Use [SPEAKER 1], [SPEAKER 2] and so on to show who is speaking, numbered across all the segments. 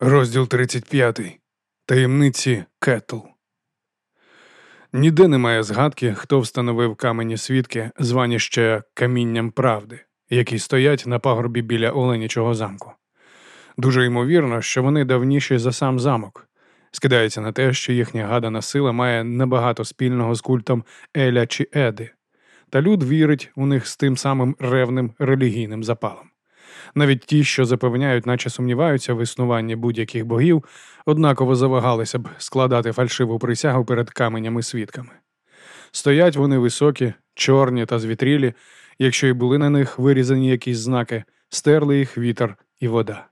[SPEAKER 1] Розділ 35. Таємниці Кетл. Ніде немає згадки, хто встановив камені свідки, звані ще камінням правди, які стоять на пагорбі біля Оленічого замку. Дуже ймовірно, що вони давніші за сам замок. Скидається на те, що їхня гадана сила має небагато спільного з культом Еля чи Еди, та люд вірить у них з тим самим ревним релігійним запалом. Навіть ті, що запевняють, наче сумніваються в існуванні будь-яких богів, однаково завагалися б складати фальшиву присягу перед каменями свідками. Стоять вони високі, чорні та звітрілі, якщо й були на них вирізані якісь знаки, стерли їх вітер і вода.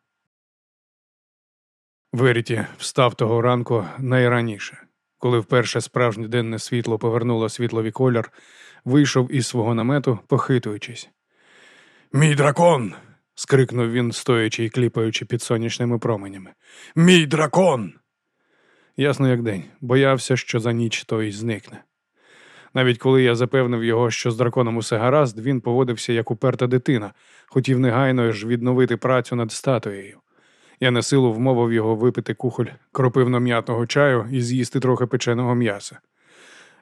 [SPEAKER 1] Веріті встав того ранку найраніше, коли вперше справжнє денне світло повернуло світловий колір, вийшов із свого намету, похитуючись. Мій дракон скрикнув він, стоячи і кліпаючи під сонячними променями. Мій дракон! Ясно, як день, боявся, що за ніч той зникне. Навіть коли я запевнив його, що з драконом усе гаразд, він поводився як уперта дитина, хотів негайно ж відновити працю над статуєю. Я на силу вмовив його випити кухоль кропивно-м'ятного чаю і з'їсти трохи печеного м'яса.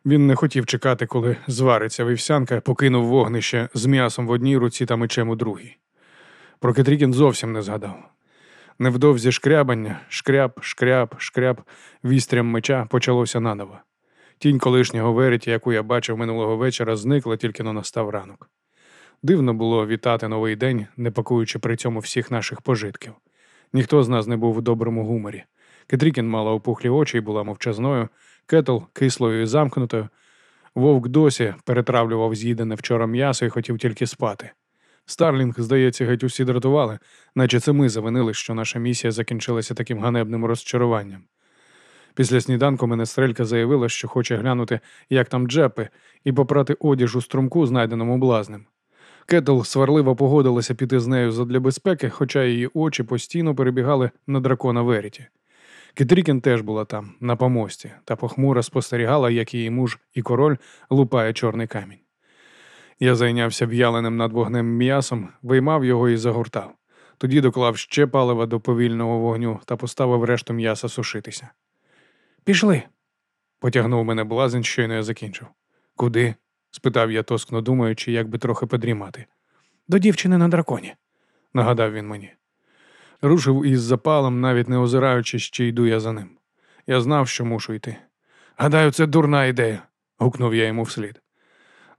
[SPEAKER 1] Він не хотів чекати, коли звариться вівсянка, покинув вогнище з м'ясом в одній руці та мечем у другій. Про Кетрікін зовсім не згадав. Невдовзі шкрябання, шкряб, шкряб, шкряб, вістрям меча почалося наново. Тінь колишнього вереті, яку я бачив минулого вечора, зникла, тільки но настав ранок. Дивно було вітати новий день, не пакуючи при цьому всіх наших пожитків. Ніхто з нас не був у доброму гуморі. Кетрікін мала опухлі очі і була мовчазною, Кетл кислою і замкнутою. Вовк досі перетравлював з'їдене вчора м'ясо і хотів тільки спати. Старлінг, здається, геть усі дратували, наче це ми завинили, що наша місія закінчилася таким ганебним розчаруванням. Після сніданку менестрелька заявила, що хоче глянути, як там джепи, і попрати одяж у струмку, знайденому блазнем. Кетл сварливо погодилася піти з нею задля безпеки, хоча її очі постійно перебігали на дракона Веріті. Кетрікін теж була там, на помості, та похмуро спостерігала, як її муж і король лупає чорний камінь. Я зайнявся в'яленим над вогнем м'ясом, виймав його і загортав. Тоді доклав ще палива до повільного вогню та поставив решту м'яса сушитися. Пішли, потягнув мене блазень, щойно я закінчив. Куди? спитав я, тоскно думаючи, як би трохи подрімати. До дівчини на драконі, нагадав він мені. Рушив із запалом, навіть не озираючись, чи йду я за ним. Я знав, що мушу йти. Гадаю, це дурна ідея, гукнув я йому вслід.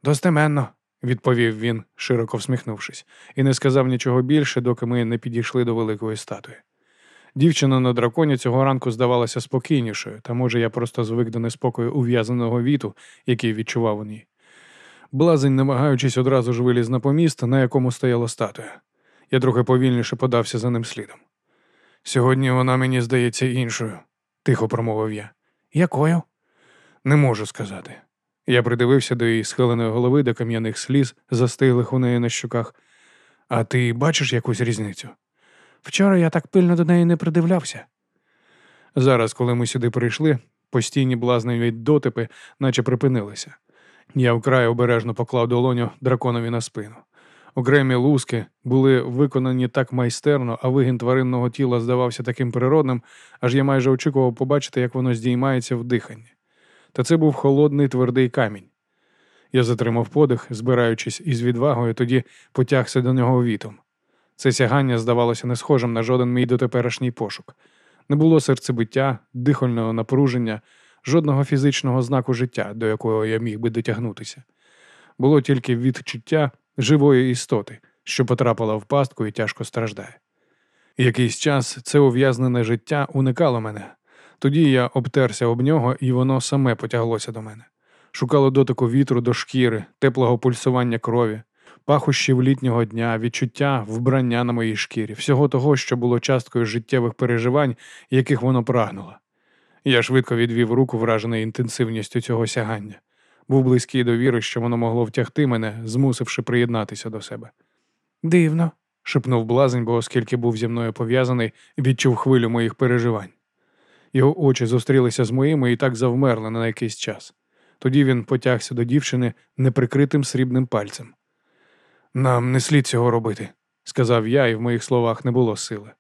[SPEAKER 1] Достеменно, відповів він, широко всміхнувшись, і не сказав нічого більше, доки ми не підійшли до великої статуї. Дівчина на драконі цього ранку здавалася спокійнішою, та може я просто звик до неспокою ув'язаного віту, який відчував у ній. Блазень, намагаючись одразу ж виліз на поміст, на якому стояла статуя. Я трохи повільніше подався за ним слідом. Сьогодні вона мені здається іншою, тихо промовив я. Якою? Не можу сказати. Я придивився до її схиленої голови до кам'яних сліз, застиглих у неї на щуках. А ти бачиш якусь різницю? Вчора я так пильно до неї не придивлявся. Зараз, коли ми сюди прийшли, постійні блазневі дотипи, наче припинилися. Я вкрай обережно поклав долоню драконові на спину. Окремі луски були виконані так майстерно, а вигін тваринного тіла здавався таким природним, аж я майже очікував побачити, як воно здіймається в диханні та це був холодний твердий камінь. Я затримав подих, збираючись із відвагою, тоді потягся до нього вітом. Це сягання здавалося не схожим на жоден мій дотеперішній пошук. Не було серцебиття, дихального напруження, жодного фізичного знаку життя, до якого я міг би дотягнутися. Було тільки відчуття живої істоти, що потрапила в пастку і тяжко страждає. Якийсь час це ув'язнене життя уникало мене, тоді я обтерся об нього, і воно саме потяглося до мене. Шукало дотику вітру до шкіри, теплого пульсування крові, пахощів літнього дня, відчуття вбрання на моїй шкірі, всього того, що було часткою життєвих переживань, яких воно прагнуло. Я швидко відвів руку, вражений інтенсивністю цього сягання. Був близький до віри, що воно могло втягти мене, змусивши приєднатися до себе. Дивно, шепнув блазень, бо оскільки був зі мною пов'язаний, відчув хвилю моїх переживань. Його очі зустрілися з моїми і так завмерли на якийсь час. Тоді він потягся до дівчини неприкритим срібним пальцем. Нам не слід цього робити, сказав я, і в моїх словах не було сили.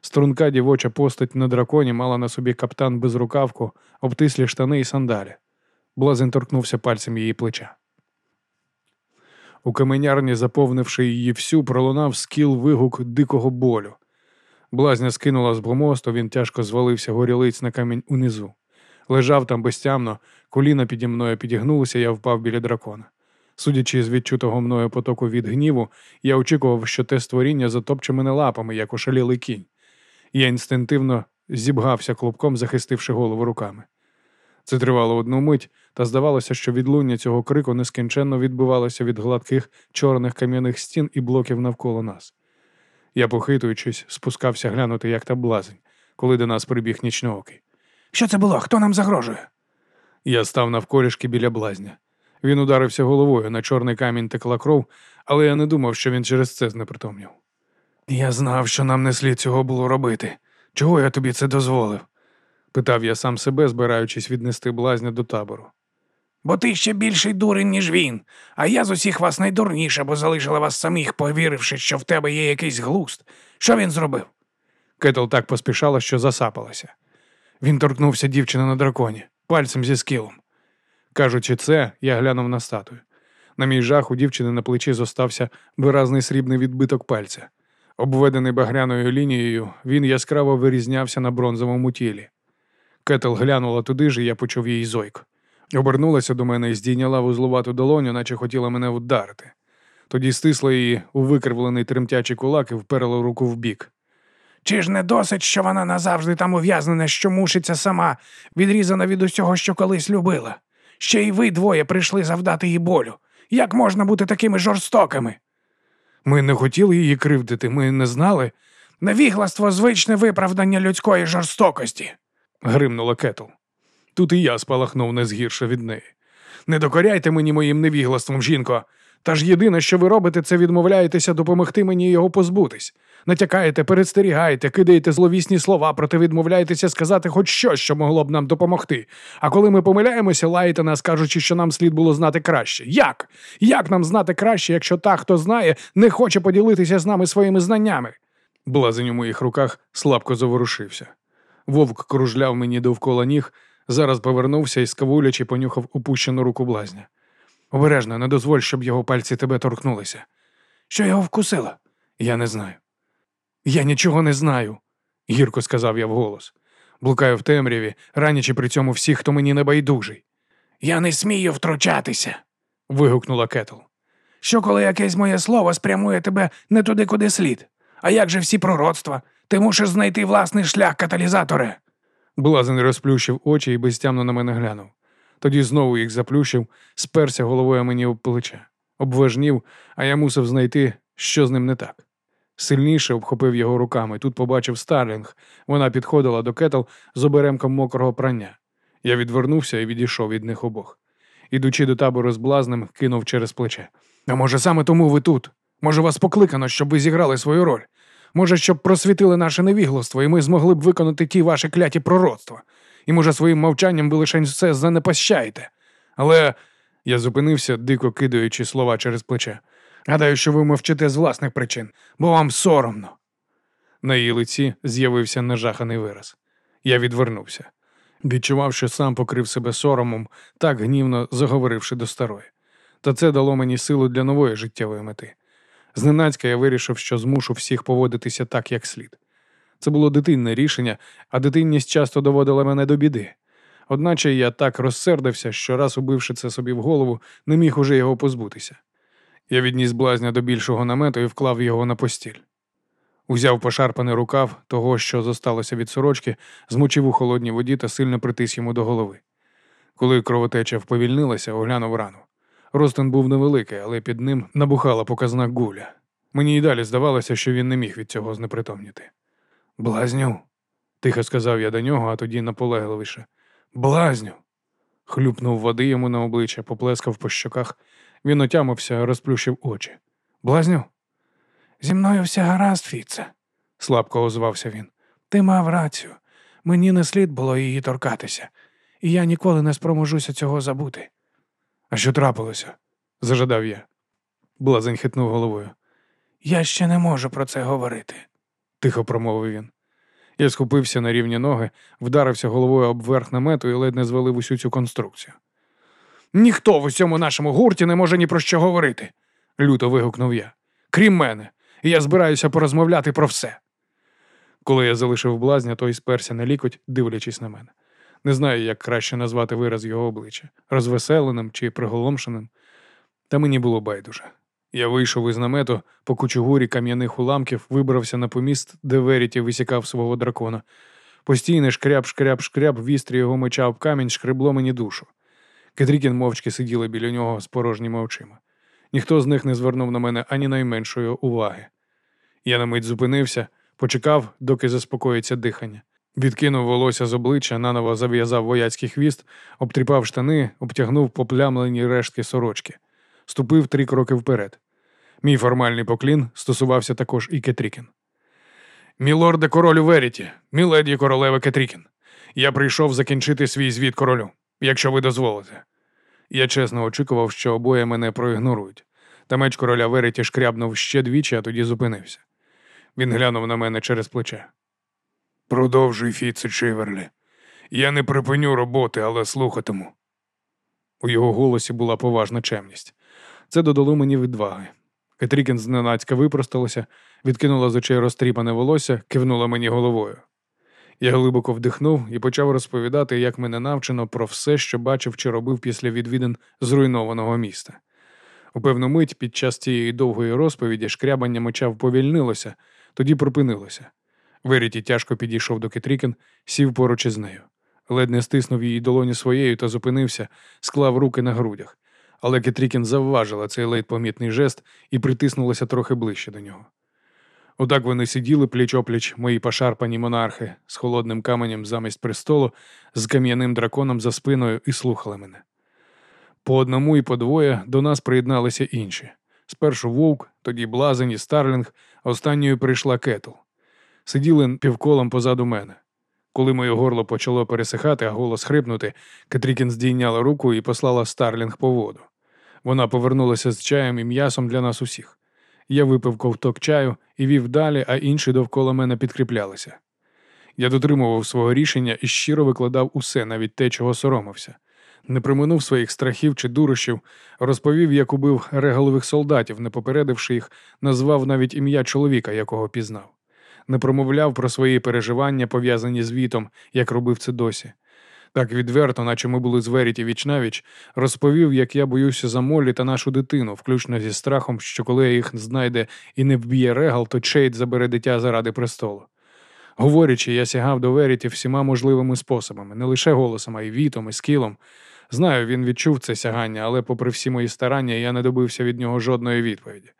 [SPEAKER 1] Струнка дівоча постать на драконі мала на собі каптан безрукавку, обтислі штани і сандалі. Блазень торкнувся пальцем її плеча. У каменярні, заповнивши її всю, пролунав скіл вигук дикого болю. Блазня скинула з помосту, він тяжко звалився горілиць на камінь унизу. Лежав там безтямно, коліна піді мною підігнулося, я впав біля дракона. Судячи з відчутого мною потоку від гніву, я очікував, що те створіння затопче мене лапами, як ошалілий кінь. Я інстинктивно зібгався клубком, захистивши голову руками. Це тривало одну мить, та здавалося, що відлуння цього крику нескінченно відбивалося від гладких чорних кам'яних стін і блоків навколо нас. Я, похитуючись, спускався глянути, як та блазень, коли до нас прибіг нічноокий. Що це було? Хто нам загрожує? Я став навколішки біля блазня. Він ударився головою, на чорний камінь текла кров, але я не думав, що він через це знепритомнів. Я знав, що нам не слід цього було робити. Чого я тобі це дозволив? питав я сам себе, збираючись віднести блазня до табору.
[SPEAKER 2] Бо ти ще більший дурень, ніж він, а я з усіх вас найдурніша, бо залишила вас самих, повіривши, що в тебе є якийсь глуст. Що він зробив?
[SPEAKER 1] Кетл так поспішала, що засапалася. Він торкнувся дівчини на драконі, пальцем зі скілом. Кажучи це, я глянув на статую. На мій жах у дівчини на плечі зостався виразний срібний відбиток пальця. Обведений багряною лінією, він яскраво вирізнявся на бронзовому тілі. Кетл глянула туди ж, і я почув її зойк. Обернулася до мене і здійняла вузлувату долоню, наче хотіла мене вдарити. Тоді стисла її у викривлений тремтячий кулак і вперла руку в бік.
[SPEAKER 2] Чи ж не досить, що вона назавжди там ув'язнена, що мушиться сама, відрізана від усього, що колись любила? Ще й ви двоє прийшли завдати їй болю. Як можна бути такими жорстокими?
[SPEAKER 1] Ми не хотіли її кривдити, ми не знали.
[SPEAKER 2] Невігластво звичне виправдання людської жорстокості.
[SPEAKER 1] гримнула Кетл. Тут і я спалахнув не згірше від неї. Не докоряйте мені моїм невіглаством, жінко. Та ж єдине, що ви робите, це відмовляєтеся допомогти мені його позбутись. Натякаєте, перестерігаєте, кидаєте зловісні слова, проте відмовляєтеся сказати хоч щось, що могло б нам допомогти. А коли ми помиляємося, лаєте нас, кажучи, що нам слід було знати краще. Як? Як нам знати краще, якщо та, хто знає, не хоче поділитися з нами своїми знаннями? Блазень у моїх руках слабко заворушився. Вовк кружляв мені довкола ніг, зараз повернувся і скавулячи понюхав упущену руку блазня. Обережно, не дозволь, щоб його пальці тебе торкнулися.
[SPEAKER 2] Що його вкусило?
[SPEAKER 1] Я не знаю. Я нічого не знаю, гірко сказав я вголос. Блукаю в темряві, ранячи при цьому всіх, хто мені не байдужий.
[SPEAKER 2] Я не смію втручатися.
[SPEAKER 1] вигукнула Кетл.
[SPEAKER 2] Що, коли якесь моє слово спрямує тебе не туди, куди слід? А як же всі пророцтва? Ти мусиш знайти власний шлях каталізатора.
[SPEAKER 1] Блазен розплющив очі і безтямно на мене глянув. Тоді знову їх заплющив, сперся головою мені об плече, обважнів, а я мусив знайти, що з ним не так. Сильніше обхопив його руками. Тут побачив Старлінг. Вона підходила до кетл з оберемком мокрого прання. Я відвернувся і відійшов від них обох. Ідучи до табору з блазнем, кинув через плече. А може, саме тому ви тут? Може, вас покликано, щоб ви зіграли свою роль? Може, щоб просвітили наше невігластво, і ми змогли б виконати ті ваші кляті пророцтва. І, може, своїм мовчанням ви лише все занепащаєте. Але я зупинився, дико кидаючи слова через плече. Гадаю, що ви мовчите з власних причин, бо вам соромно. На її лиці з'явився нажаханий вираз. Я відвернувся. Відчував, що сам покрив себе соромом, так гнівно заговоривши до старої. Та це дало мені силу для нової життєвої мети. Зненацька я вирішив, що змушу всіх поводитися так, як слід. Це було дитинне рішення, а дитинність часто доводила мене до біди. Одначе я так розсердився, що раз убивши це собі в голову, не міг уже його позбутися. Я відніс блазня до більшого намету і вклав його на постіль. Узяв пошарпаний рукав того, що зосталося від сорочки, змочив у холодній воді та сильно притис йому до голови. Коли кровотеча вповільнилася, оглянув рану. Ростин був невеликий, але під ним набухала показна гуля. Мені й далі здавалося, що він не міг від цього знепритомніти. Блазню, тихо сказав я до нього, а тоді наполегливіше. Блазню. Хлюпнув води йому на обличчя, поплескав по щоках. Він отямився, розплющив очі. Блазню?
[SPEAKER 2] Зі мною все гаразд, Фіце,
[SPEAKER 1] слабко озвався він.
[SPEAKER 2] Ти мав рацію. Мені не слід було її торкатися, і я ніколи не спроможуся цього забути.
[SPEAKER 1] А що трапилося? зажадав я. Блазень хитнув головою.
[SPEAKER 2] Я ще не можу про це говорити,
[SPEAKER 1] тихо промовив він. Я схопився на рівні ноги, вдарився головою об верх намету і ледь не звалив усю цю конструкцію. Ніхто в усьому нашому гурті не може ні про що говорити, люто вигукнув я. Крім мене, і я збираюся порозмовляти про все. Коли я залишив блазня, той сперся на лікоть, дивлячись на мене. Не знаю, як краще назвати вираз його обличчя розвеселеним чи приголомшеним. Та мені було байдуже. Я вийшов із намету по кучугурі кам'яних уламків, вибрався на поміст, де Веріті висікав свого дракона. Постійний шкряб, шкряб, шкряб, вістрі його меча об камінь шкребло мені душу. Кетрікін мовчки сиділа біля нього з порожніми очима. Ніхто з них не звернув на мене ані найменшої уваги. Я на мить зупинився, почекав, доки заспокоїться дихання. Відкинув волосся з обличчя, наново зав'язав вояцький хвіст, обтріпав штани, обтягнув поплямлені рештки сорочки, ступив три кроки вперед. Мій формальний поклін стосувався також і Кетрікін. Мілорде королю Веріті, міледі королева Кетрікін. Я прийшов закінчити свій звіт королю, якщо ви дозволите. Я чесно очікував, що обоє мене проігнорують. Та меч короля Веріті шкрябнув ще двічі, а тоді зупинився. Він глянув на мене через плече. Продовжуй, Фіце Чиверлі. Я не припиню роботи, але слухатиму. У його голосі була поважна чемність. Це додало мені відваги. Кетрікін зненацька випросталася, відкинула з очей розтріпане волосся, кивнула мені головою. Я глибоко вдихнув і почав розповідати, як мене навчено про все, що бачив чи робив після відвідин зруйнованого міста. У певну мить під час цієї довгої розповіді шкрябання меча вповільнилося, тоді припинилося. Веріті тяжко підійшов до Кетрікін, сів поруч із нею. Ледь не стиснув її долоні своєю та зупинився, склав руки на грудях. Але Кетрікін завважила цей ледь помітний жест і притиснулася трохи ближче до нього. Отак вони сиділи пліч опліч, мої пошарпані монархи, з холодним каменем замість престолу, з кам'яним драконом за спиною і слухали мене. По одному і по двоє до нас приєдналися інші. Спершу вовк, тоді блазень і Старлінг, останньою прийшла Кетл. Сиділи півколом позаду мене. Коли моє горло почало пересихати, а голос хрипнути, Кетрікін здійняла руку і послала Старлінг по воду. Вона повернулася з чаєм і м'ясом для нас усіх. Я випив ковток чаю і вів далі, а інші довкола мене підкріплялися. Я дотримував свого рішення і щиро викладав усе, навіть те, чого соромився. Не приминув своїх страхів чи дурощів, розповів, як убив регалових солдатів, не попередивши їх, назвав навіть ім'я чоловіка, якого пізнав. Не промовляв про свої переживання, пов'язані з вітом, як робив це досі. Так відверто, наче ми були з Веріті вічнавіч, розповів, як я боюся за Моллі та нашу дитину, включно зі страхом, що коли їх знайде і не вб'є регал, то Чейд забере дитя заради престолу. Говорячи, я сягав до Веріті всіма можливими способами, не лише голосом, а й вітом, і скілом. Знаю, він відчув це сягання, але, попри всі мої старання, я не добився від нього жодної відповіді.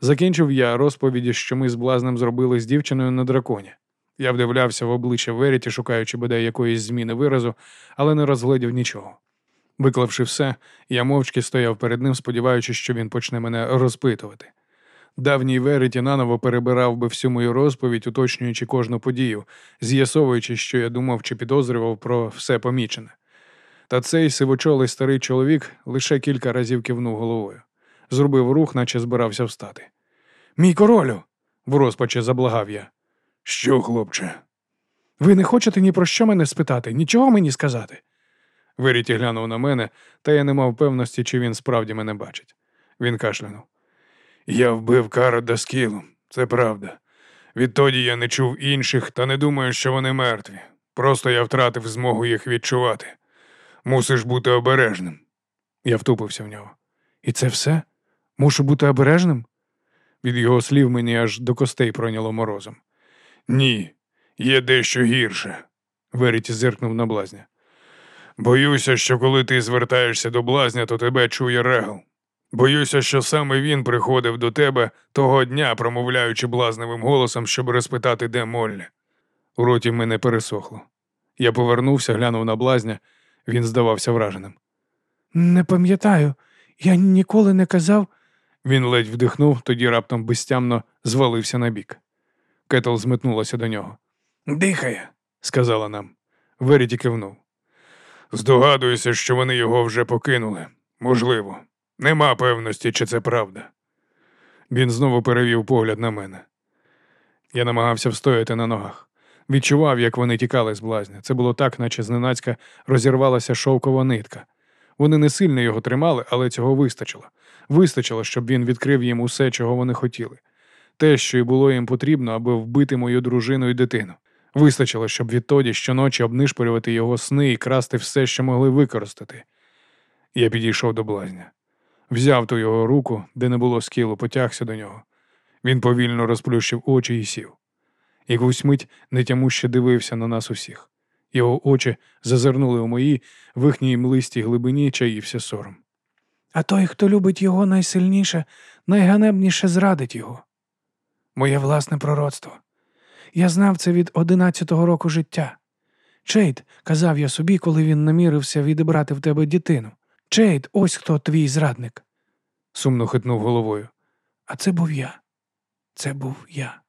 [SPEAKER 1] Закінчив я розповіді, що ми з блазнем зробили з дівчиною на драконі. Я вдивлявся в обличчя Веріті, шукаючи бодай якоїсь зміни виразу, але не розглядів нічого. Виклавши все, я мовчки стояв перед ним, сподіваючись, що він почне мене розпитувати. Давній Веріті наново перебирав би всю мою розповідь, уточнюючи кожну подію, з'ясовуючи, що я думав чи підозрював про все помічене. Та цей сивочолий старий чоловік лише кілька разів кивнув головою, зробив рух, наче збирався встати. Мій королю, в розпачі заблагав я. Що, хлопче? Ви не хочете ні про що мене спитати, нічого мені сказати? Веріті глянув на мене, та я не мав певності, чи він справді мене бачить. Він кашлянув. Я вбив Кара Даскілу, це правда. Відтоді я не чув інших та не думаю, що вони мертві. Просто я втратив змогу їх відчувати. Мусиш бути обережним. Я втупився в нього. І це все? Мушу бути обережним? Від його слів мені аж до костей пройняло морозом. Ні, є дещо гірше, Веріті зиркнув на блазня. Боюся, що коли ти звертаєшся до блазня, то тебе чує регал. Боюся, що саме він приходив до тебе того дня, промовляючи блазневим голосом, щоб розпитати, де Моллі. У роті мене пересохло. Я повернувся, глянув на блазня, він здавався враженим.
[SPEAKER 2] Не пам'ятаю, я ніколи не казав.
[SPEAKER 1] Він ледь вдихнув, тоді раптом безтямно звалився на бік. Кетл зметнулася до нього. Дихає, сказала нам. Веріті кивнув. Здогадуюся, що вони його вже покинули. Можливо. Нема певності, чи це правда. Він знову перевів погляд на мене. Я намагався встояти на ногах. Відчував, як вони тікали з блазня. Це було так, наче зненацька розірвалася шовкова нитка. Вони не сильно його тримали, але цього вистачило. Вистачило, щоб він відкрив їм усе, чого вони хотіли. Те, що й було їм потрібно, аби вбити мою дружину і дитину. Вистачило, щоб відтоді щоночі обнишпорювати його сни і красти все, що могли використати. Я підійшов до блазня. Взяв ту його руку, де не було скілу, потягся до нього. Він повільно розплющив очі і сів. Якусь мить нетямуще дивився на нас усіх. Його очі зазирнули у мої, в їхній млистій глибині чаївся сором.
[SPEAKER 2] А той, хто любить його найсильніше, найганебніше зрадить його. Моє власне пророцтво. Я знав це від одинадцятого року життя. Чейд, казав я собі, коли він намірився відібрати в тебе дитину. Чейд, ось хто твій зрадник.
[SPEAKER 1] Сумно хитнув головою.
[SPEAKER 2] А це був я. Це був я.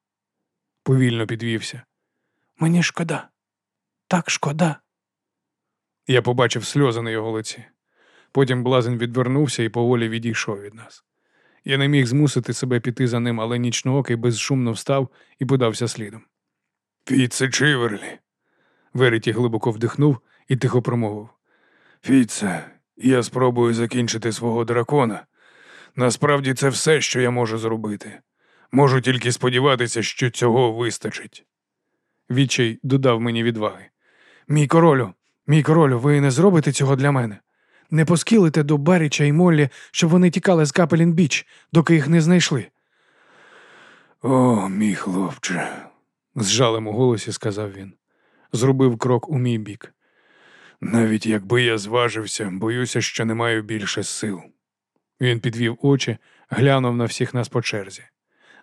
[SPEAKER 1] Повільно підвівся.
[SPEAKER 2] Мені шкода. Так шкода.
[SPEAKER 1] Я побачив сльози на його лиці. Потім блазень відвернувся і поволі відійшов від нас. Я не міг змусити себе піти за ним, але нічноокий безшумно встав і подався слідом. Фіце Чиверлі. Вереті глибоко вдихнув і тихо промовив. Фіце, я спробую закінчити свого дракона. Насправді це все, що я можу зробити. Можу тільки сподіватися, що цього вистачить. Відчай додав мені відваги.
[SPEAKER 2] Мій королю, мій королю, ви не зробите цього для мене. Не поскілите до Баріча і Моллі, щоб вони тікали з Капелін Біч, доки їх не знайшли.
[SPEAKER 1] О, мій хлопче, з жалем у голосі сказав він. Зробив крок у мій бік. Навіть якби я зважився, боюся, що не маю більше сил. Він підвів очі, глянув на всіх нас по черзі.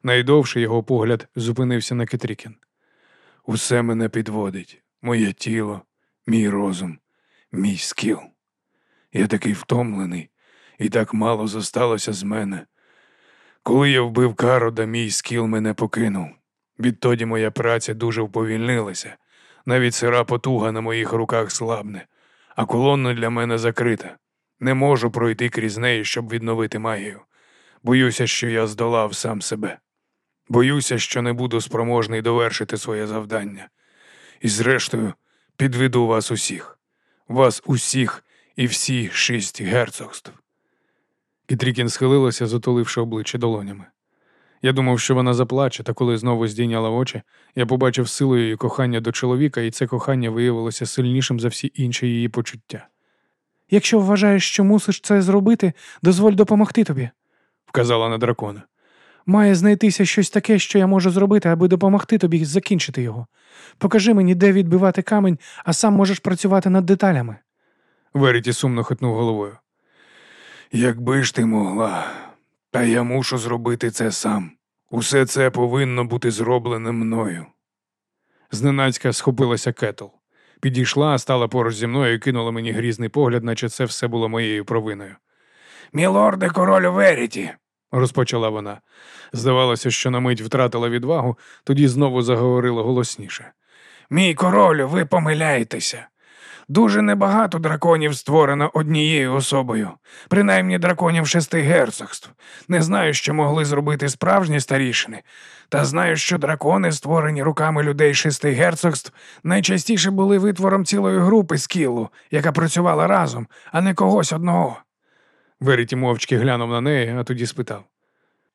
[SPEAKER 1] Найдовше його погляд зупинився на Кетрікін. Усе мене підводить, моє тіло, мій розум, мій скіл. Я такий втомлений, і так мало зосталося з мене. Коли я вбив Карода, мій скіл мене покинув. Відтоді моя праця дуже вповільнилася. Навіть сира потуга на моїх руках слабне, а колонна для мене закрита. Не можу пройти крізь неї, щоб відновити магію. Боюся, що я здолав сам себе. Боюся, що не буду спроможний довершити своє завдання. І, зрештою, підведу вас усіх, вас усіх і всі шість герцогств. Кітрікін схилилася, затуливши обличчя долонями. Я думав, що вона заплаче, та коли знову здійняла очі, я побачив силу її кохання до чоловіка, і це кохання виявилося сильнішим за всі інші її почуття.
[SPEAKER 2] Якщо вважаєш, що мусиш це зробити, дозволь допомогти тобі,
[SPEAKER 1] вказала на дракона.
[SPEAKER 2] Має знайтися щось таке, що я можу зробити, аби допомогти тобі закінчити його. Покажи мені, де відбивати камінь, а сам можеш працювати над деталями.
[SPEAKER 1] Веріті сумно хитнув головою. Якби ж ти могла, та я мушу зробити це сам. Усе це повинно бути зроблене мною. Зненацька схопилася кетл. Підійшла, стала поруч зі мною і кинула мені грізний погляд, наче це все було моєю провиною. Мілорде королю Веріті, розпочала вона. Здавалося, що на мить втратила відвагу, тоді знову заговорила голосніше. Мій королю, ви помиляєтеся. Дуже небагато драконів створено однією особою, принаймні драконів шести герцогств. Не знаю, що могли зробити справжні старішини, та знаю, що дракони, створені руками людей шести герцогств, найчастіше були витвором цілої групи скілу, яка працювала разом, а не когось одного. Веріті мовчки глянув на неї, а тоді спитав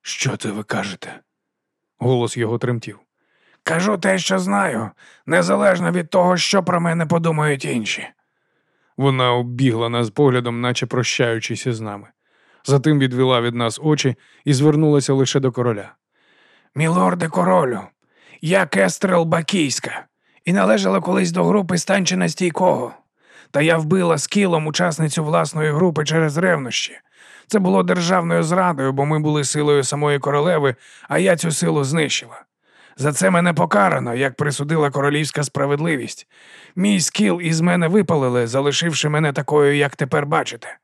[SPEAKER 1] Що це ви кажете? Голос його тремтів. Кажу те, що знаю, незалежно від того, що про мене подумають інші. Вона оббігла нас поглядом, наче прощаючись із нами. Затим відвела від нас очі і звернулася лише до короля. Мілорде королю, я Кестрел Бакійська і належала колись до групи станчина стійкого. Та я вбила скілом учасницю власної групи через ревнощі. Це було державною зрадою, бо ми були силою самої королеви, а я цю силу знищила. За це мене покарано, як присудила королівська справедливість. Мій скіл із мене випалили, залишивши мене такою, як тепер бачите.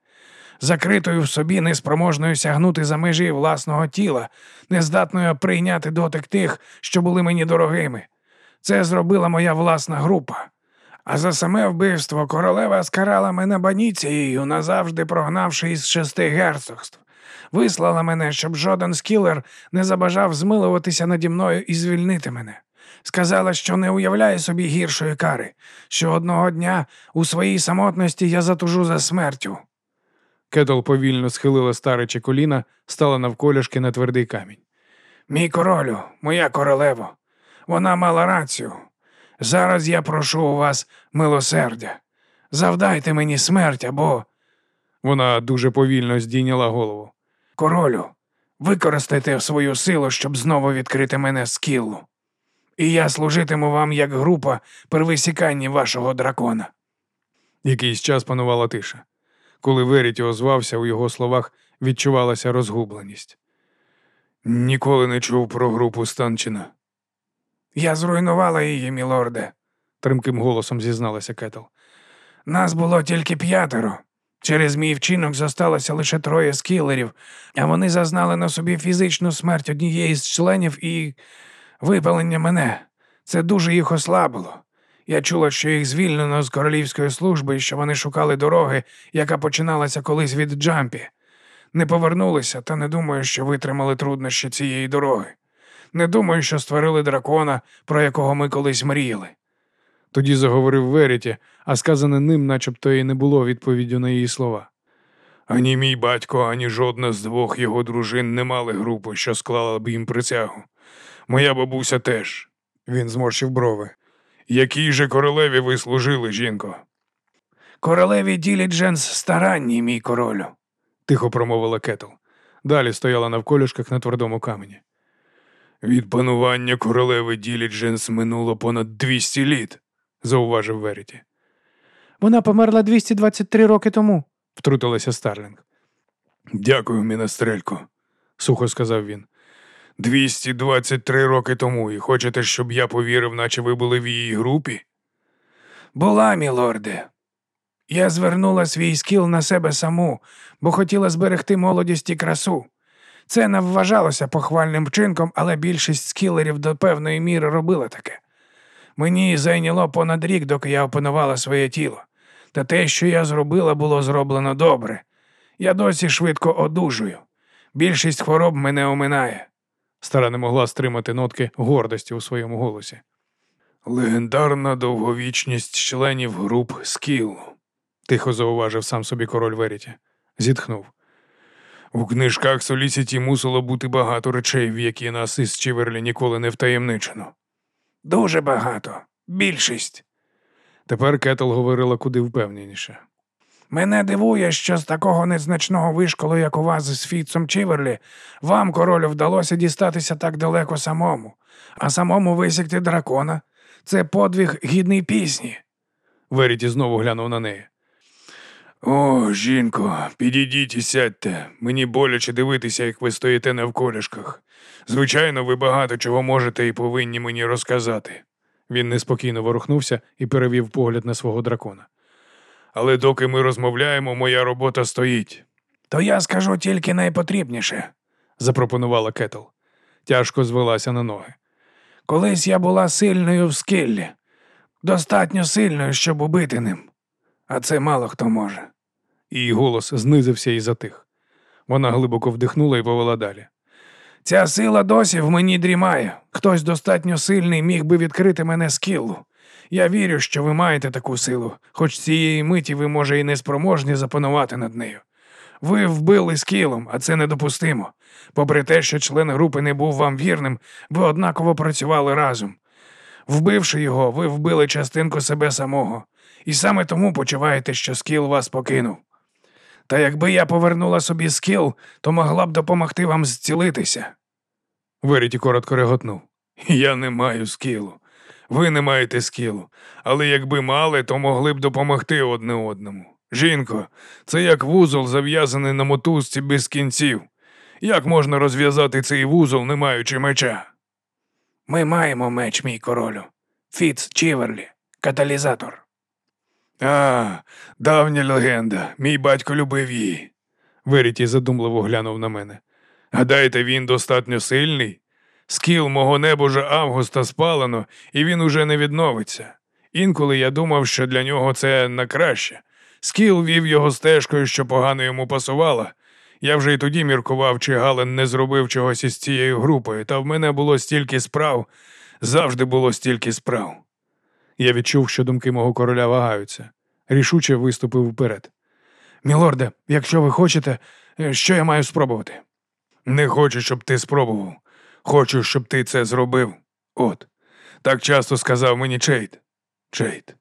[SPEAKER 1] Закритою в собі, неспроможною сягнути за межі власного тіла, нездатною прийняти дотик тих, що були мені дорогими. Це зробила моя власна група. А за саме вбивство королева скарала мене баніцією, назавжди прогнавши із шести герцогств.
[SPEAKER 2] Вислала мене, щоб жоден скілер не забажав змилуватися наді мною і звільнити мене. Сказала, що не уявляє собі гіршої кари, що одного дня у своїй самотності я затужу за смертю.
[SPEAKER 1] Кетл повільно схилила старече коліна, стала навколішки на твердий камінь.
[SPEAKER 2] Мій королю, моя королево, вона мала рацію. Зараз я прошу у вас милосердя. Завдайте мені смерть або,
[SPEAKER 1] Вона дуже повільно здійняла голову.
[SPEAKER 2] Королю, використайте свою силу, щоб знову відкрити мене з кіллу. І я служитиму вам як група при висіканні вашого дракона.
[SPEAKER 1] Якийсь час панувала тиша. Коли Веріті озвався, у його словах відчувалася розгубленість. Ніколи не чув про групу Станчина,
[SPEAKER 2] Я зруйнувала її, мілорде.
[SPEAKER 1] тримким голосом зізналася Кетл.
[SPEAKER 2] Нас було тільки п'ятеро. Через мій вчинок зосталося лише троє скілерів, а вони зазнали на собі фізичну смерть однієї з членів і випалення мене. Це дуже їх ослабило. Я чула, що їх звільнено з королівської служби і що вони шукали дороги, яка починалася колись від Джампі. Не повернулися, та не думаю, що витримали труднощі цієї дороги. Не думаю, що створили дракона, про якого ми колись мріяли.
[SPEAKER 1] Тоді заговорив Веріті, а сказане ним, начебто і не було відповіддю на її слова. Ані мій батько, ані жодна з двох його дружин не мали групи, що склала б їм присягу. Моя бабуся теж. Він зморщив брови. Якій же королеві ви служили, жінко?
[SPEAKER 2] Королеві Ділідженс Старанній, мій королю.
[SPEAKER 1] тихо промовила Кетл. Далі стояла навколішках на твердому камені. Від панування королеви Ділідженс минуло понад 200 літ, зауважив Веріті.
[SPEAKER 2] Вона померла 223 роки тому.
[SPEAKER 1] втрутилася Старлінг. Дякую, менестрелько, сухо сказав він. 223 роки тому, і хочете, щоб я повірив, наче ви були в її групі?
[SPEAKER 2] Була, мілорде. Я звернула свій скіл на себе саму, бо хотіла зберегти молодість і красу. Це не вважалося похвальним вчинком, але більшість скілерів до певної міри робила таке. Мені зайняло понад рік, доки я опанувала своє тіло. Та те, що я зробила, було зроблено добре. Я досі швидко одужую. Більшість хвороб мене оминає.
[SPEAKER 1] Стара не могла стримати нотки гордості у своєму голосі. Легендарна довговічність членів груп Скіл, тихо зауважив сам собі король Веріті. Зітхнув. У книжках Солісіті мусило бути багато речей, в які нас із Чіверлі ніколи не втаємничено.
[SPEAKER 2] Дуже багато. Більшість.
[SPEAKER 1] Тепер Кетл говорила куди впевненіше.
[SPEAKER 2] Мене дивує, що з такого незначного вишколу, як у вас з Фіцом Чіверлі, вам, королю, вдалося дістатися так далеко самому, а самому висікти дракона. Це подвиг гідний пісні.
[SPEAKER 1] Веріті знову глянув на неї. О, жінко, підійдіть і сядьте. Мені боляче дивитися, як ви стоїте навколішках. Звичайно, ви багато чого можете і повинні мені розказати. Він неспокійно ворухнувся і перевів погляд на свого дракона. Але доки ми розмовляємо, моя робота стоїть,
[SPEAKER 2] То я скажу тільки найпотрібніше.
[SPEAKER 1] запропонувала Кетл. Тяжко звелася на ноги.
[SPEAKER 2] Колись я була сильною в скиллі, достатньо сильною, щоб убити ним. А це мало хто може.
[SPEAKER 1] Її голос знизився і затих. Вона глибоко вдихнула і повела далі.
[SPEAKER 2] Ця сила досі в мені дрімає. Хтось достатньо сильний міг би відкрити мене з кіллу. Я вірю, що ви маєте таку силу, хоч цієї миті ви, може, і не спроможні запанувати над нею. Ви вбили скілом, а це недопустимо. Попри те, що член групи не був вам вірним, ви однаково працювали разом. Вбивши його, ви вбили частинку себе самого, і саме тому почуваєте, що скіл вас покинув. Та якби я повернула собі скіл, то могла б допомогти вам зцілитися.
[SPEAKER 1] Веріті коротко реготнув. Я не маю скілу. Ви не маєте скілу. Але якби мали, то могли б допомогти одне одному. Жінко, це як вузол, зав'язаний на мотузці без кінців. Як можна розв'язати цей вузол, не маючи меча?
[SPEAKER 2] Ми маємо меч, мій королю. Фіц Чіверлі, каталізатор.
[SPEAKER 1] А, давня легенда. Мій батько любив її. Веріті задумливо глянув на мене. Гадаєте, він достатньо сильний? Скіл мого небожа Августа спалено, і він уже не відновиться. Інколи я думав, що для нього це на краще. Скіл вів його стежкою, що погано йому пасувала. Я вже й тоді міркував, чи Гален не зробив чогось із цією групою, та в мене було стільки справ, завжди було стільки справ. Я відчув, що думки мого короля вагаються. Рішуче виступив вперед.
[SPEAKER 2] Мілорде, якщо ви хочете, е, що я маю спробувати?
[SPEAKER 1] Не хочу, щоб ти спробував. Хочу, щоб ти це зробив. От. Так часто сказав мені Чейд. Чейд.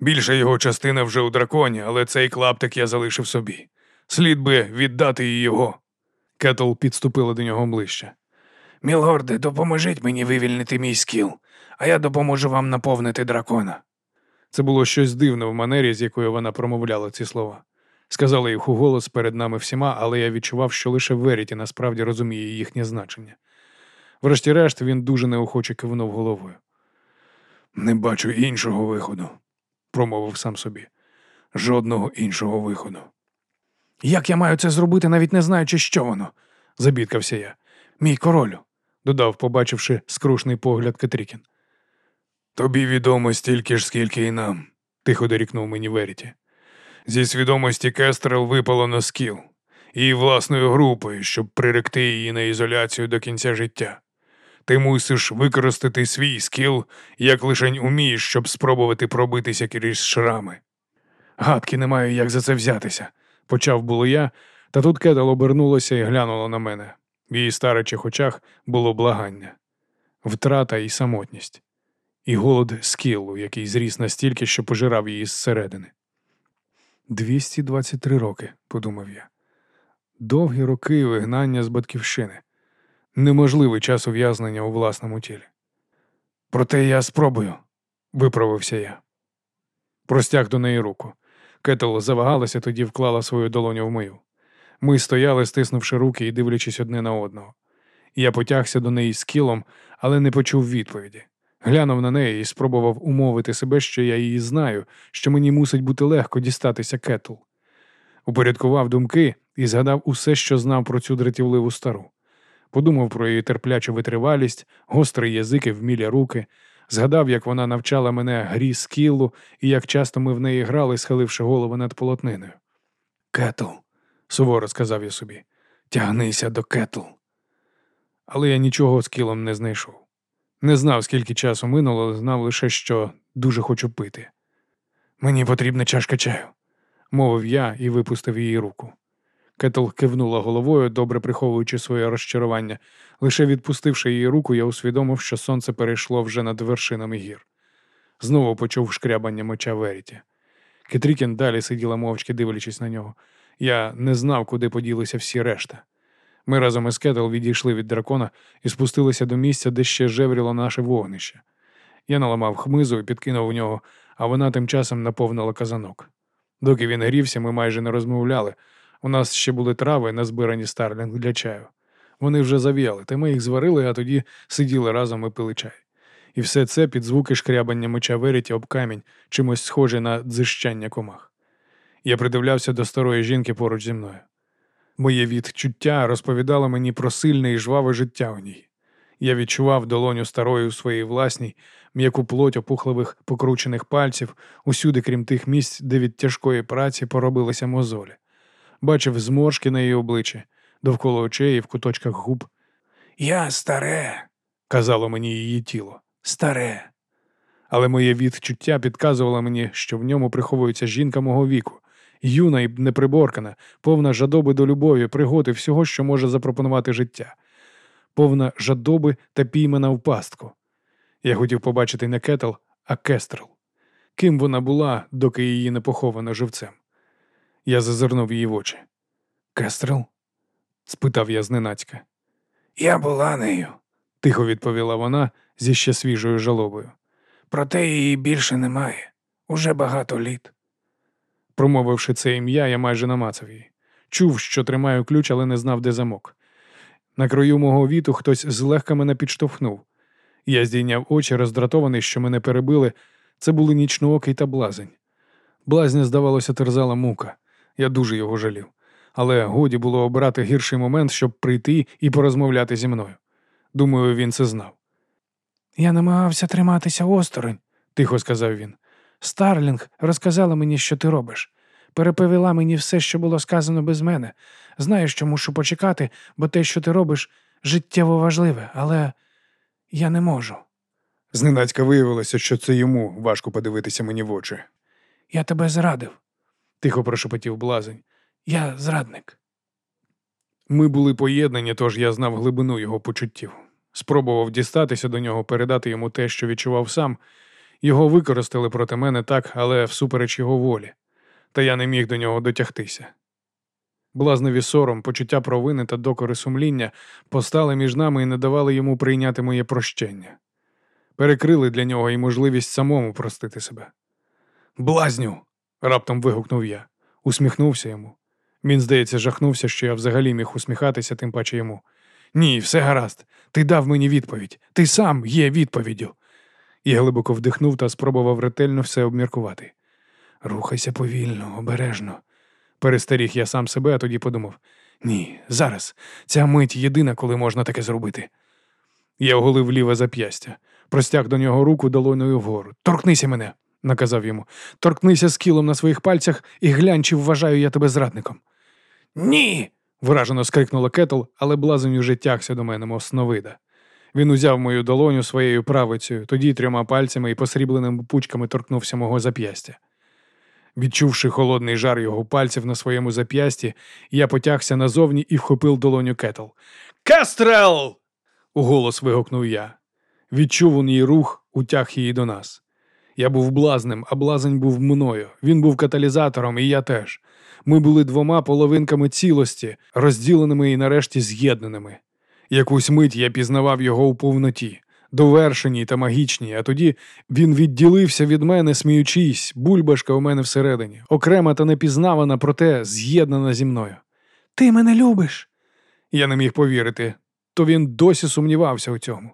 [SPEAKER 1] Більша його частина вже у драконі, але цей клаптик я залишив собі. Слід би віддати їй його. Кетл підступила до нього ближче.
[SPEAKER 2] Мілорде, допоможіть мені вивільнити мій скіл, а я допоможу вам наповнити дракона.
[SPEAKER 1] Це було щось дивне в манері, з якою вона промовляла ці слова. Сказала їх у голос перед нами всіма, але я відчував, що лише Веріті насправді розуміє їхнє значення. Врешті-решт, він дуже неохоче кивнув головою. Не бачу іншого виходу, промовив сам собі. Жодного іншого виходу.
[SPEAKER 2] Як я маю це зробити, навіть не знаючи, що воно?
[SPEAKER 1] забідкався я.
[SPEAKER 2] Мій королю,
[SPEAKER 1] додав, побачивши скрушний погляд Кетрікін. Тобі відомо стільки ж, скільки і нам, тихо дорікнув мені Веріті. Зі свідомості Кестрел випало на скіл, її власною групою, щоб приректи її на ізоляцію до кінця життя. Ти мусиш використати свій скіл, як лишень умієш, щоб спробувати пробитися крізь шрами.
[SPEAKER 2] Гадки не маю, як за це взятися,
[SPEAKER 1] почав було я, та тут Кетел обернулася і глянула на мене. В її старичих очах було благання, втрата і самотність, і голод скілу, який зріс настільки, що пожирав її зсередини. 223 роки, подумав я. Довгі роки вигнання з батьківщини, неможливий час ув'язнення у власному тілі.
[SPEAKER 2] Проте я спробую,
[SPEAKER 1] виправився я. Простяг до неї руку. Кетл завагалася, тоді вклала свою долоню в мою. Ми стояли, стиснувши руки і дивлячись одне на одного. Я потягся до неї з кілом, але не почув відповіді. Глянув на неї і спробував умовити себе, що я її знаю, що мені мусить бути легко дістатися кетл. Упорядкував думки і згадав усе, що знав про цю дратівливу стару. Подумав про її терплячу витривалість, гострий язик і вмілі руки, згадав, як вона навчала мене грі скіллу і як часто ми в неї грали, схиливши голову над полотниною. Кетл, суворо сказав я собі, тягнися до кетл. Але я нічого з кілом не знайшов. Не знав, скільки часу минуло, але знав лише, що дуже хочу пити.
[SPEAKER 2] Мені потрібна чашка чаю,
[SPEAKER 1] мовив я і випустив її руку. Кетл кивнула головою, добре приховуючи своє розчарування. Лише відпустивши її руку, я усвідомив, що сонце перейшло вже над вершинами гір. Знову почув шкрябання меча Веріті. Кетрікін далі сиділа мовчки, дивлячись на нього. Я не знав, куди поділися всі решта. Ми разом із Кетл відійшли від дракона і спустилися до місця, де ще жевріло наше вогнище. Я наламав хмизу і підкинув у нього, а вона тим часом наповнила казанок. Доки він грівся, ми майже не розмовляли. У нас ще були трави, назбирані старлінг для чаю. Вони вже зав'яли, та ми їх зварили, а тоді сиділи разом і пили чай. І все це під звуки шкрябання меча веріті об камінь, чимось схоже на дзищання комах. Я придивлявся до старої жінки поруч зі мною. Моє відчуття розповідало мені про сильне і жваве життя у ній. Я відчував долоню старої у своїй власній, м'яку плоть опухливих покручених пальців, усюди, крім тих місць, де від тяжкої праці поробилися мозолі. Бачив зморшки на її обличчі, довкола очей і в куточках губ.
[SPEAKER 2] Я старе,
[SPEAKER 1] казало мені її тіло.
[SPEAKER 2] Старе.
[SPEAKER 1] Але моє відчуття підказувало мені, що в ньому приховується жінка мого віку, юна і неприборкана, повна жадоби до любові, пригоди всього, що може запропонувати життя, повна жадоби та піймана в пастку. Я хотів побачити не кетл, а кестрел. Ким вона була, доки її не поховано живцем. Я зазирнув її в очі. Кестрел? спитав я зненацька.
[SPEAKER 2] Я була нею,
[SPEAKER 1] тихо відповіла вона зі ще свіжою жалобою.
[SPEAKER 2] Проте її більше немає. Уже багато літ.
[SPEAKER 1] Промовивши це ім'я, я майже намацав її. Чув, що тримаю ключ, але не знав, де замок. На краю мого віту хтось злегка мене підштовхнув. Я здійняв очі, роздратований, що мене перебили. Це були нічноокий та блазень. Блазня, здавалося, терзала мука. Я дуже його жалів. Але годі було обрати гірший момент, щоб прийти і порозмовляти зі мною. Думаю, він це знав.
[SPEAKER 2] Я намагався триматися осторонь, тихо сказав він. Старлінг розказала мені, що ти робиш. переповіла мені все, що було сказано без мене. Знаю, що мушу почекати, бо те, що ти робиш, життєво важливе, але я не можу.
[SPEAKER 1] Зненацька виявилося, що це йому важко подивитися мені в очі.
[SPEAKER 2] Я тебе зрадив.
[SPEAKER 1] Тихо прошепотів блазень.
[SPEAKER 2] Я зрадник.
[SPEAKER 1] Ми були поєднані, тож я знав глибину його почуттів. Спробував дістатися до нього, передати йому те, що відчував сам. Його використали проти мене так, але всупереч його волі, та я не міг до нього дотягтися. Блазневі сором, почуття провини та докори сумління постали між нами і не давали йому прийняти моє прощення. Перекрили для нього і можливість самому простити себе. Блазню. раптом вигукнув я, усміхнувся йому. Він, здається, жахнувся, що я взагалі міг усміхатися, тим паче йому. Ні, все гаразд. Ти дав мені відповідь. Ти сам є відповіддю. Я глибоко вдихнув та спробував ретельно все обміркувати. Рухайся повільно, обережно. Перестаріг я сам себе, а тоді подумав: ні, зараз. Ця мить єдина, коли можна таке зробити. Я оголив ліве зап'ястя, простяг до нього руку долоною вгору. Торкнися мене, наказав йому. Торкнися скілом на своїх пальцях і глянь, чи вважаю я тебе зрадником. Ні. вражено скрикнула Кетл, але блазень уже тягся до мене, мов сновида. Він узяв мою долоню своєю правицею, тоді трьома пальцями і посрібленими пучками торкнувся мого зап'ястя. Відчувши холодний жар його пальців на своєму зап'ясті, я потягся назовні і вхопив долоню Кетл. Кестрел! уголос вигукнув я. Відчув у ній рух, утяг її до нас. Я був блазнем, а блазень був мною. Він був каталізатором, і я теж. Ми були двома половинками цілості, розділеними і нарешті з'єднаними. Якусь мить я пізнавав його у повноті, довершеній та магічній, а тоді він відділився від мене, сміючись, бульбашка у мене всередині, окрема та непізнавана, проте з'єднана зі мною.
[SPEAKER 2] Ти мене любиш.
[SPEAKER 1] Я не міг повірити, то він досі сумнівався у цьому.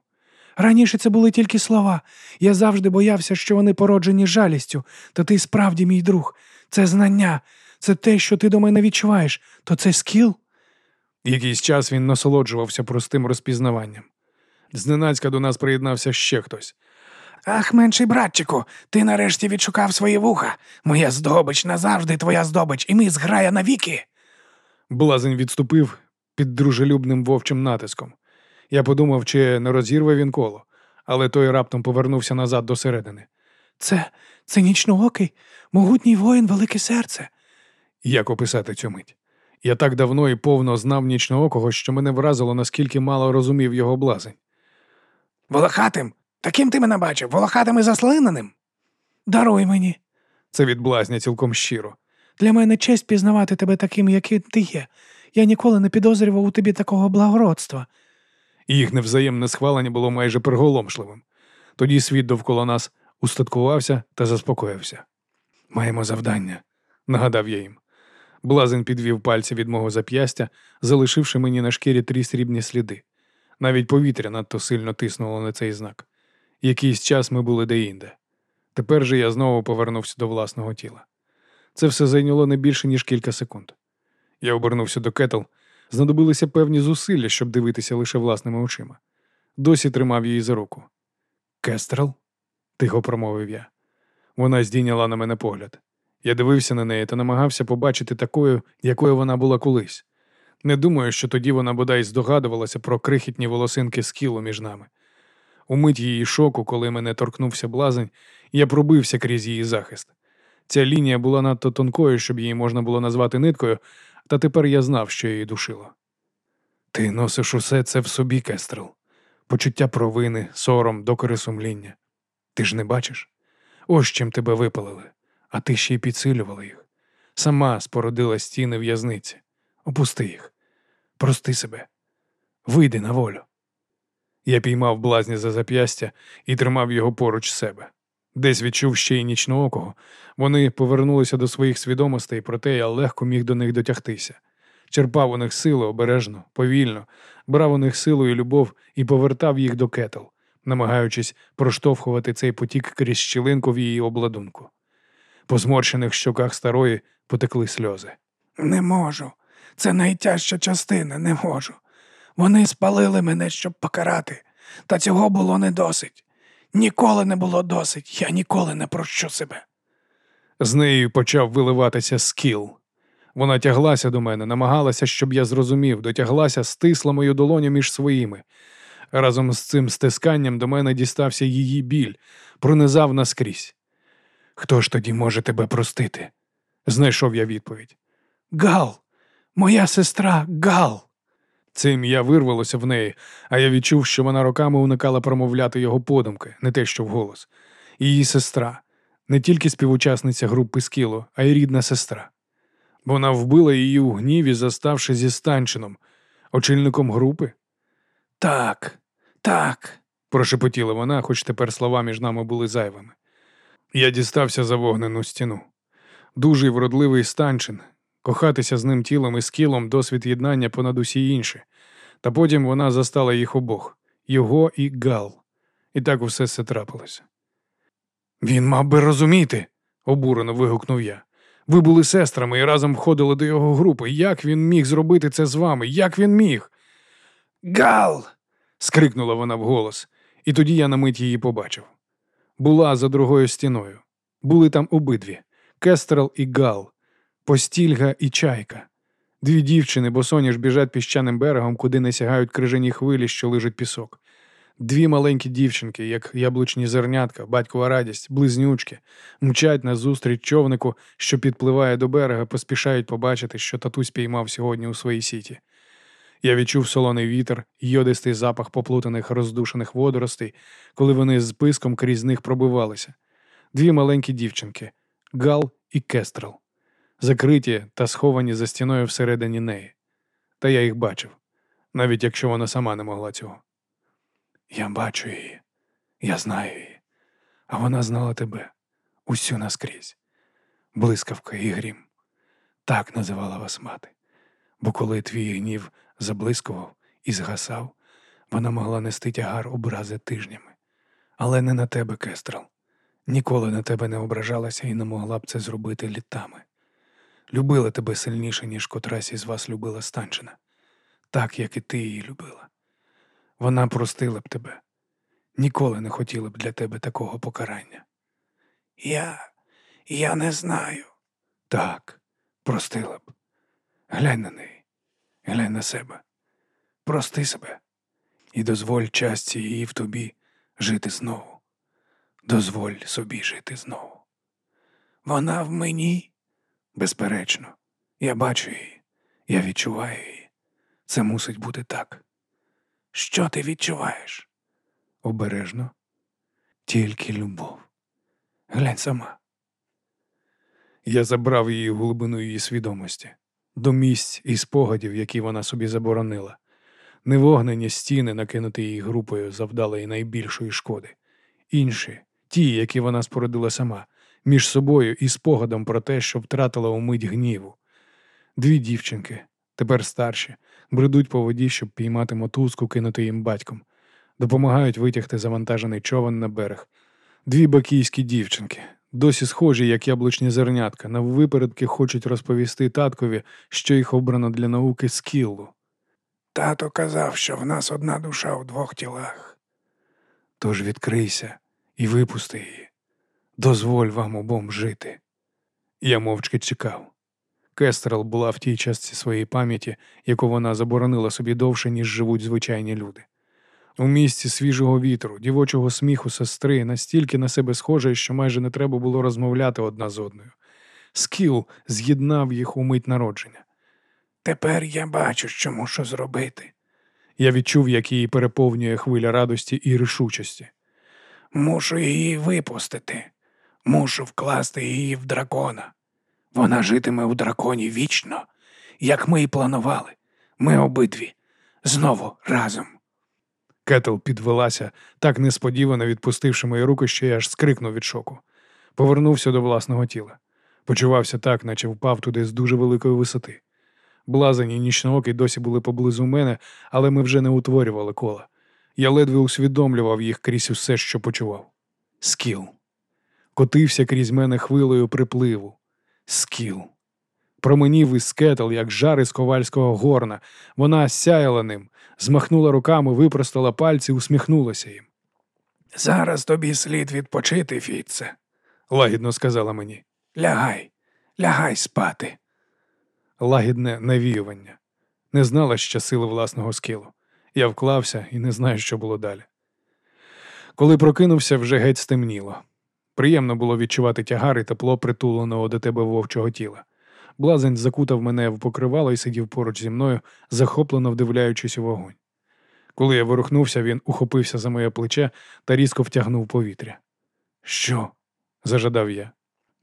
[SPEAKER 2] Раніше це були тільки слова. Я завжди боявся, що вони породжені жалістю, та ти справді мій друг. Це знання, це те, що ти до мене відчуваєш, то це скіл.
[SPEAKER 1] Якийсь час він насолоджувався простим розпізнаванням. Зненацька до нас приєднався ще хтось.
[SPEAKER 2] Ах, менший братчику, ти нарешті відшукав свої вуха. Моя здобич назавжди твоя здобич, і ми зграя навіки.
[SPEAKER 1] Блазень відступив під дружелюбним вовчим натиском. Я подумав, чи не розірве він коло, але той раптом повернувся назад до середини.
[SPEAKER 2] Це цинічноокий, могутній воїн, велике серце.
[SPEAKER 1] Як описати цю мить? Я так давно і повно знав нічноокого, що мене вразило, наскільки мало розумів його блазень.
[SPEAKER 2] Волохатим, таким ти мене бачив, волохатим і заслиненим. Даруй мені.
[SPEAKER 1] Це від блазня цілком щиро.
[SPEAKER 2] Для мене честь пізнавати тебе таким, яким ти є. Я ніколи не підозрював у тобі такого благородства.
[SPEAKER 1] Їхнє взаємне схвалення було майже приголомшливим. Тоді світ довкола нас устаткувався та заспокоївся. Маємо завдання, нагадав я їм. Блазень підвів пальці від мого зап'ястя, залишивши мені на шкірі три срібні сліди. Навіть повітря надто сильно тиснуло на цей знак. Якийсь час ми були деінде. Тепер же я знову повернувся до власного тіла. Це все зайняло не більше, ніж кілька секунд. Я обернувся до кетл. Знадобилися певні зусилля, щоб дивитися лише власними очима. Досі тримав її за руку. Кестрел? тихо промовив я. Вона здійняла на мене погляд. Я дивився на неї та намагався побачити такою, якою вона була колись. Не думаю, що тоді вона бодай здогадувалася про крихітні волосинки скілу між нами. Умить її шоку, коли мене торкнувся блазень, я пробився крізь її захист. Ця лінія була надто тонкою, щоб її можна було назвати ниткою, та тепер я знав, що її душило. Ти носиш усе це в собі, Кестрел. Почуття провини, сором, докори сумління. Ти ж не бачиш? Ось чим тебе випалили, а ти ще й підсилювала їх. Сама спородила стіни в'язниці. Опусти їх, прости себе, вийди на волю. Я піймав блазня за зап'ястя і тримав його поруч себе. Десь відчув ще й нічноокого. Вони повернулися до своїх свідомостей, проте я легко міг до них дотягтися. Черпав у них сили обережно, повільно, брав у них силу і любов і повертав їх до кетл, намагаючись проштовхувати цей потік крізь щілинку в її обладунку. По зморщених щоках старої потекли сльози.
[SPEAKER 2] Не можу. Це найтяжча частина, не можу. Вони спалили мене, щоб покарати, та цього було не досить. Ніколи не було досить, я ніколи не прощу себе.
[SPEAKER 1] З неї почав виливатися скіл. Вона тяглася до мене, намагалася, щоб я зрозумів, дотяглася, стисла мою долоню між своїми. Разом з цим стисканням до мене дістався її біль, пронизав наскрізь. Хто ж тоді може тебе простити? Знайшов я відповідь.
[SPEAKER 2] Гал, моя сестра Гал.
[SPEAKER 1] Це ім'я вирвалося в неї, а я відчув, що вона роками уникала промовляти його подумки, не те, що вголос. Її сестра, не тільки співучасниця групи Скіло, а й рідна сестра. Вона вбила її у гніві, заставши зі станчином, очільником групи.
[SPEAKER 2] Так, так.
[SPEAKER 1] прошепотіла вона, хоч тепер слова між нами були зайвими. Я дістався за вогнену стіну. Дужий вродливий станчин, кохатися з ним тілом і скілом досвід єднання понад усі інші. Та потім вона застала їх обох його і Гал. І так усе це трапилося. Він мав би розуміти, обурено вигукнув я. Ви були сестрами і разом входили до його групи. Як він міг зробити це з вами? Як він міг?
[SPEAKER 2] Гал.
[SPEAKER 1] скрикнула вона вголос, і тоді я на мить її побачив. Була за другою стіною. Були там обидві Кестрел і Гал, Постільга і Чайка. Дві дівчини, босоніж біжать піщаним берегом, куди не сягають крижані хвилі, що лежить пісок. Дві маленькі дівчинки, як яблучні зернятка, батькова радість, близнючки, мчать назустріч човнику, що підпливає до берега, поспішають побачити, що татусь піймав сьогодні у своїй сіті. Я відчув солоний вітер, йодистий запах поплутаних роздушених водоростей, коли вони з писком крізь них пробивалися. Дві маленькі дівчинки Гал і Кестрел, закриті та сховані за стіною всередині неї. Та я їх бачив, навіть якщо вона сама не могла цього. Я бачу її, я знаю її, а вона знала тебе усю наскрізь. Блискавка і грім. Так називала вас мати. Бо коли твій гнів заблискував і згасав, вона могла нести тягар образи тижнями. Але не на тебе, Кестрел. Ніколи на тебе не ображалася і не могла б це зробити літами. Любила тебе сильніше, ніж котрась із вас любила станчина, так, як і ти її любила. Вона простила б тебе, ніколи не хотіла б для тебе такого покарання.
[SPEAKER 2] Я. я не знаю.
[SPEAKER 1] Так, простила б. Глянь на неї, глянь на себе, прости себе і дозволь частці її в тобі жити знову. Дозволь собі жити знову.
[SPEAKER 2] Вона в мені.
[SPEAKER 1] Безперечно, я бачу її, я відчуваю її. Це мусить бути так.
[SPEAKER 2] Що ти відчуваєш?
[SPEAKER 1] Обережно, тільки любов. Глянь сама. Я забрав її в глибину її свідомості, до місць і спогадів, які вона собі заборонила. Невогнені стіни, накинуті її групою, завдали їй найбільшої шкоди. Інші, ті, які вона спорудила сама, між собою і спогадом про те, що втратила умить гніву. Дві дівчинки, тепер старші, бредуть по воді, щоб піймати мотузку, кинути їм батьком, допомагають витягти завантажений човен на берег. Дві бакійські дівчинки, досі схожі, як яблучні зернятка, наввипередки хочуть розповісти таткові, що їх обрано для науки скіллу.
[SPEAKER 2] Тато казав, що в нас одна душа у двох тілах.
[SPEAKER 1] Тож відкрийся і випусти її. Дозволь вам обом жити. Я мовчки чекав. Кестрел була в тій частці своєї пам'яті, яку вона заборонила собі довше, ніж живуть звичайні люди. У місці свіжого вітру, дівочого сміху сестри настільки на себе схоже, що майже не треба було розмовляти одна з одною. Скіл з'єднав їх у мить народження.
[SPEAKER 2] Тепер я бачу, що мушу зробити.
[SPEAKER 1] Я відчув, як її переповнює хвиля радості і рішучості.
[SPEAKER 2] Мушу її випустити, мушу вкласти її в дракона. Вона житиме у драконі вічно, як ми і планували. Ми обидві знову разом.
[SPEAKER 1] Кетл підвелася, так несподівано відпустивши мої руки, що я аж скрикнув від шоку. Повернувся до власного тіла. Почувався так, наче впав туди з дуже великої висоти. Блазані і нічноокі досі були поблизу мене, але ми вже не утворювали кола. Я ледве усвідомлював їх крізь усе, що почував. Скіл. Котився крізь мене хвилею припливу. Скіл. Променів із кетл, як жар із ковальського горна. Вона сяяла ним, змахнула руками, випростала пальці, усміхнулася їм.
[SPEAKER 2] Зараз тобі слід відпочити, Фітце.
[SPEAKER 1] Лагідно сказала мені.
[SPEAKER 2] Лягай, лягай спати.
[SPEAKER 1] Лагідне навіювання. Не знала ще сили власного скілу. Я вклався і не знаю, що було далі. Коли прокинувся, вже геть стемніло. Приємно було відчувати тягар і тепло притуленого до тебе вовчого тіла. Блазень закутав мене в покривало і сидів поруч зі мною, захоплено вдивляючись у вогонь. Коли я ворухнувся, він ухопився за моє плече та різко втягнув повітря. Що? зажадав я.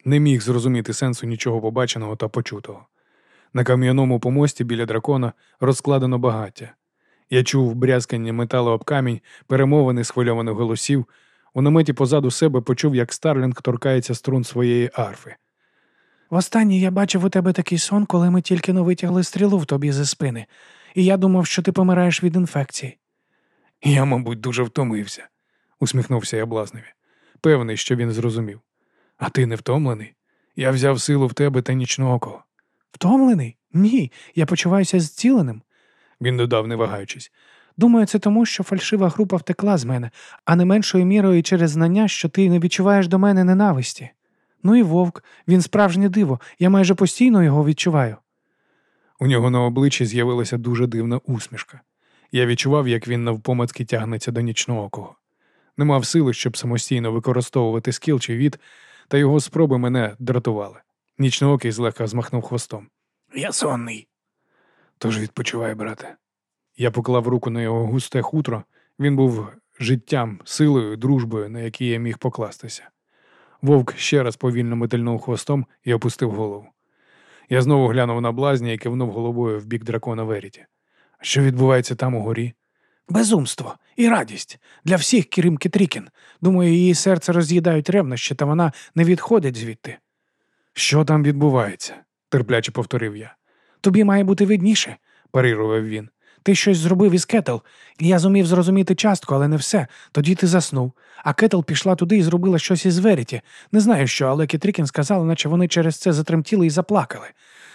[SPEAKER 1] Не міг зрозуміти сенсу нічого побаченого та почутого. На кам'яному помості біля дракона розкладено багаття. Я чув брязкання металу об камінь, перемовини схвильованих голосів. У наметі позаду себе почув, як Старлінг торкається струн своєї арфи.
[SPEAKER 2] Востаннє я бачив у тебе такий сон, коли ми тільки но витягли стрілу в тобі зі спини, і я думав, що ти помираєш від інфекції.
[SPEAKER 1] Я, мабуть, дуже втомився, усміхнувся я блазневі. Певний, що він зрозумів. А ти не втомлений? Я взяв силу в тебе та нічного кого.
[SPEAKER 2] Втомлений? Ні, я почуваюся зціленим.
[SPEAKER 1] Він додав, не вагаючись.
[SPEAKER 2] Думаю, це тому, що фальшива група втекла з мене, а не меншою мірою через знання, що ти не відчуваєш до мене ненависті. Ну і вовк, він справжнє диво, я майже постійно його відчуваю.
[SPEAKER 1] У нього на обличчі з'явилася дуже дивна усмішка. Я відчував, як він навпомацьки тягнеться до нічного кого. Не мав сили, щоб самостійно використовувати скіл чи від, та його спроби мене дратували. Нічноокий злегка змахнув хвостом.
[SPEAKER 2] Я сонний.
[SPEAKER 1] Тож відпочивай, брате. Я поклав руку на його густе хутро. Він був життям, силою, дружбою, на які я міг покластися. Вовк ще раз повільно метельнув хвостом і опустив голову. Я знову глянув на блазня і кивнув головою в бік дракона Веріті. Що відбувається там угорі?
[SPEAKER 2] Безумство і радість для всіх Кірим Кітрікін. Думаю, її серце роз'їдають ревнощі, та вона не відходить звідти.
[SPEAKER 1] Що там відбувається? терпляче повторив я.
[SPEAKER 2] Тобі має бути видніше,
[SPEAKER 1] парирував він.
[SPEAKER 2] Ти щось зробив із кетел. Я зумів зрозуміти частку, але не все. Тоді ти заснув. А кетел пішла туди і зробила щось із Веріті. Не знаю що, але Кітрікін сказала, наче вони через це затремтіли і заплакали.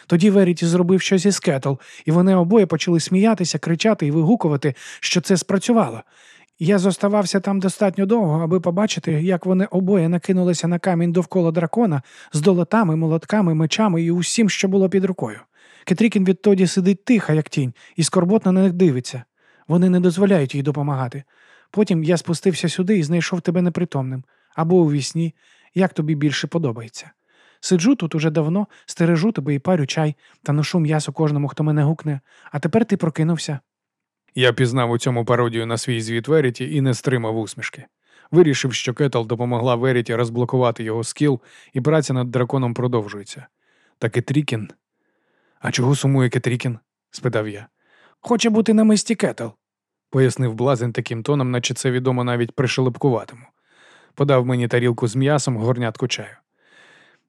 [SPEAKER 2] Тоді Веріті зробив щось із кетел, і вони обоє почали сміятися, кричати і вигукувати, що це спрацювало. Я зоставався там достатньо довго, аби побачити, як вони обоє накинулися на камінь довкола дракона з долотами, молотками, мечами і усім, що було під рукою. Кетрікін відтоді сидить тиха, як тінь, і скорботно на них дивиться. Вони не дозволяють їй допомагати. Потім я спустився сюди і знайшов тебе непритомним або у вісні, як тобі більше подобається. Сиджу тут уже давно, стережу тебе і парю чай та ношу м'ясо кожному, хто мене гукне, а тепер ти прокинувся.
[SPEAKER 1] Я пізнав у цьому пародію на свій звіт Веріті і не стримав усмішки. Вирішив, що Кетл допомогла Веріті розблокувати його скіл, і праця над драконом продовжується. Та Кетрікін. А чого сумує Кетрікін? спитав я.
[SPEAKER 2] Хоче бути на мисті Кетл,
[SPEAKER 1] пояснив блазень таким тоном, наче це відомо навіть пришелепкуватому. Подав мені тарілку з м'ясом, горнятку чаю.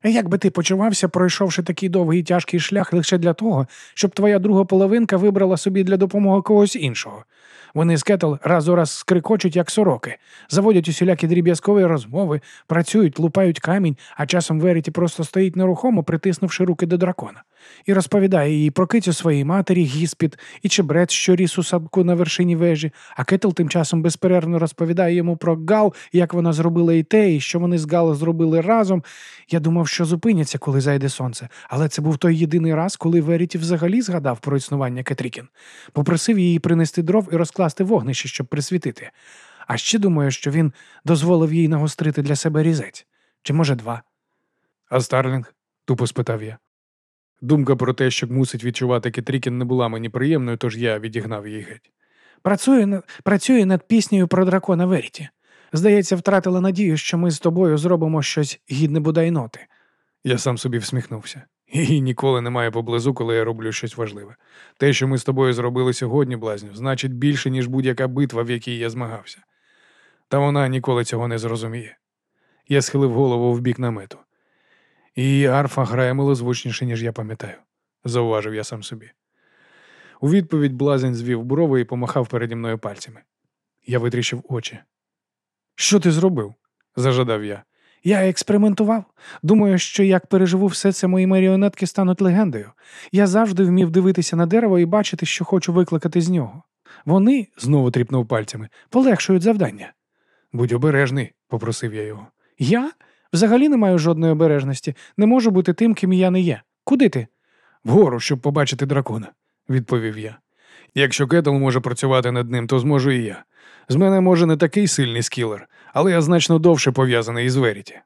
[SPEAKER 2] Як би ти почувався, пройшовши такий довгий і тяжкий шлях лише для того, щоб твоя друга половинка вибрала собі для допомоги когось іншого? Вони з кетл раз у раз скрикочуть, як сороки, заводять усілякі дріб'язкові розмови, працюють, лупають камінь, а часом Веріті просто стоїть нерухомо, притиснувши руки до дракона, і розповідає їй про кицю своїй матері, гіспіт і чебрець, що ріс у садку на вершині вежі, а кетл тим часом безперервно розповідає йому про Гал, як вона зробила і те, і що вони з Гал зробили разом. Я думав, що зупиняться, коли зайде сонце, але це був той єдиний раз, коли Веріті взагалі згадав про існування Кетрікін. Попросив її принести дров і розкласти вогнище, щоб присвітити. А ще думаю, що він дозволив їй нагострити для себе різець. Чи може два?
[SPEAKER 1] А Старлінг? тупо спитав я. Думка про те, що мусить відчувати Кетрікін, не була мені приємною, тож я відігнав її геть.
[SPEAKER 2] Працює, над- над піснею про дракона Веріті. Здається, втратила надію, що ми з тобою зробимо щось гідне бодай ноти.
[SPEAKER 1] Я сам собі всміхнувся. Її ніколи немає поблизу, коли я роблю щось важливе. Те, що ми з тобою зробили сьогодні, блазню, значить більше, ніж будь-яка битва, в якій я змагався. Та вона ніколи цього не зрозуміє. Я схилив голову в бік намету. Її арфа грає милозвучніше, ніж я пам'ятаю, зауважив я сам собі. У відповідь блазень звів брови і помахав переді мною пальцями. Я витріщив очі. Що ти зробив? зажадав я.
[SPEAKER 2] Я експериментував. Думаю, що як переживу все це, мої маріонетки стануть легендою. Я завжди вмів дивитися на дерево і бачити, що хочу викликати з нього. Вони, знову тріпнув пальцями, полегшують завдання.
[SPEAKER 1] Будь обережний, попросив я його.
[SPEAKER 2] Я? Взагалі не маю жодної обережності. Не можу бути тим, ким я не є. Куди ти?
[SPEAKER 1] Вгору, щоб побачити дракона, відповів я. Якщо Кетл може працювати над ним, то зможу і я. З мене може не такий сильний скілер, але я значно довше пов'язаний із Веріті.